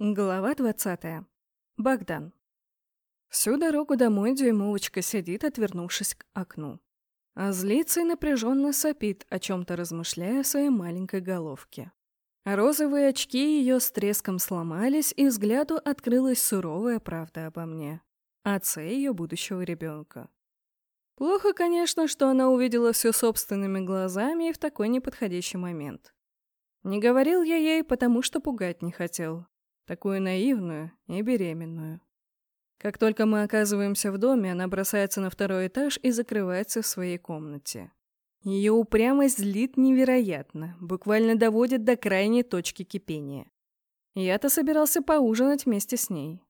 Глава 20. Богдан. Всю дорогу домой дюймовочка сидит, отвернувшись к окну. А злится и напряженно сопит, о чем-то размышляя в своей маленькой головке. Розовые очки ее с треском сломались, и взгляду открылась суровая правда обо мне. Отце ее будущего ребенка. Плохо, конечно, что она увидела все собственными глазами и в такой неподходящий момент. Не говорил я ей, потому что пугать не хотел такую наивную и беременную. Как только мы оказываемся в доме, она бросается на второй этаж и закрывается в своей комнате. Ее упрямость злит невероятно, буквально доводит до крайней точки кипения. Я-то собирался поужинать вместе с ней.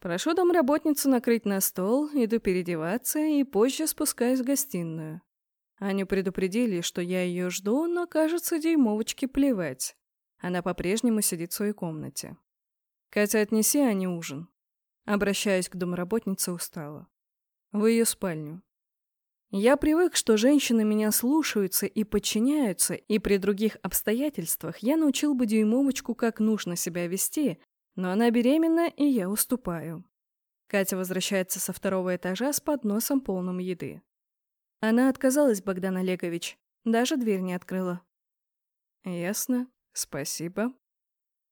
Прошу домработницу накрыть на стол, иду переодеваться и позже спускаюсь в гостиную. Аню предупредили, что я ее жду, но, кажется, дюймовочке плевать. Она по-прежнему сидит в своей комнате. «Катя, отнеси Ане ужин». Обращаясь к домработнице, устала. «В ее спальню». Я привык, что женщины меня слушаются и подчиняются, и при других обстоятельствах я научил бы дюймовочку, как нужно себя вести, но она беременна, и я уступаю. Катя возвращается со второго этажа с подносом полным еды. Она отказалась, Богдан Олегович, даже дверь не открыла. «Ясно, спасибо»,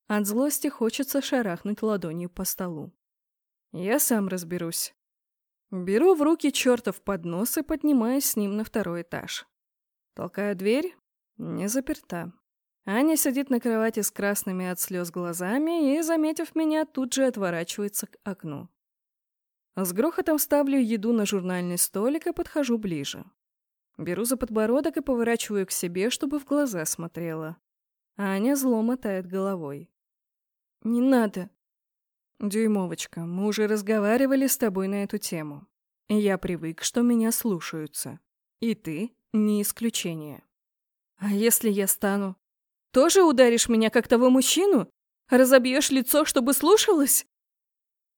от злости хочется шарахнуть ладонью по столу. Я сам разберусь. Беру в руки чертов поднос и поднимаюсь с ним на второй этаж. Толкаю дверь. Не заперта. Аня сидит на кровати с красными от слез глазами и, заметив меня, тут же отворачивается к окну. С грохотом ставлю еду на журнальный столик и подхожу ближе. Беру за подбородок и поворачиваю к себе, чтобы в глаза смотрела. Аня зло мотает головой. «Не надо». «Дюймовочка, мы уже разговаривали с тобой на эту тему. Я привык, что меня слушаются. И ты не исключение. А если я стану? Тоже ударишь меня, как того мужчину? Разобьешь лицо, чтобы слушалась?»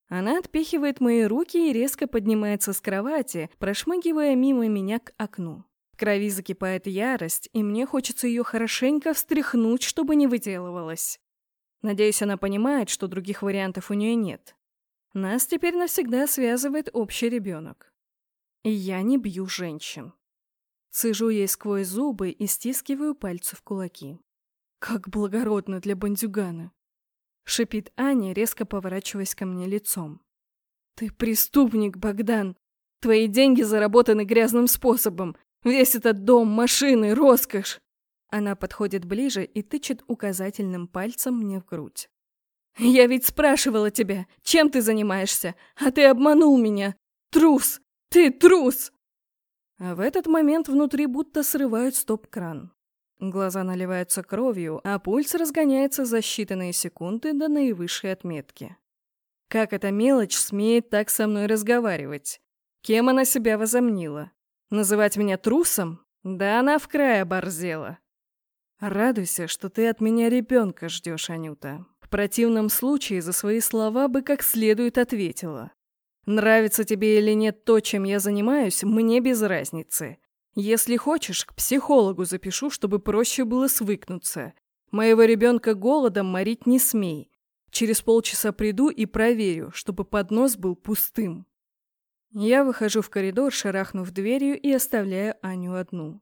Она отпихивает мои руки и резко поднимается с кровати, прошмыгивая мимо меня к окну. В крови закипает ярость, и мне хочется ее хорошенько встряхнуть, чтобы не выделывалась. Надеюсь, она понимает, что других вариантов у нее нет. Нас теперь навсегда связывает общий ребенок. И я не бью женщин. Цежу ей сквозь зубы и стискиваю пальцы в кулаки. Как благородно для бандюгана. Шипит Аня, резко поворачиваясь ко мне лицом. Ты преступник, Богдан. Твои деньги заработаны грязным способом. Весь этот дом, машины, роскошь. Она подходит ближе и тычет указательным пальцем мне в грудь. «Я ведь спрашивала тебя, чем ты занимаешься, а ты обманул меня! Трус! Ты трус!» А в этот момент внутри будто срывают стоп-кран. Глаза наливаются кровью, а пульс разгоняется за считанные секунды до наивысшей отметки. Как эта мелочь смеет так со мной разговаривать? Кем она себя возомнила? Называть меня трусом? Да она в край оборзела. Радуйся, что ты от меня ребенка ждешь, Анюта. В противном случае за свои слова бы как следует ответила. Нравится тебе или нет то, чем я занимаюсь, мне без разницы. Если хочешь, к психологу запишу, чтобы проще было свыкнуться. Моего ребенка голодом морить не смей. Через полчаса приду и проверю, чтобы поднос был пустым. Я выхожу в коридор, шарахнув дверью и оставляю Аню одну.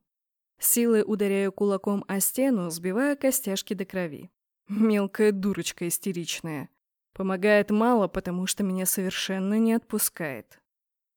Силой ударяю кулаком о стену, сбивая костяшки до крови. Мелкая дурочка истеричная. Помогает мало, потому что меня совершенно не отпускает.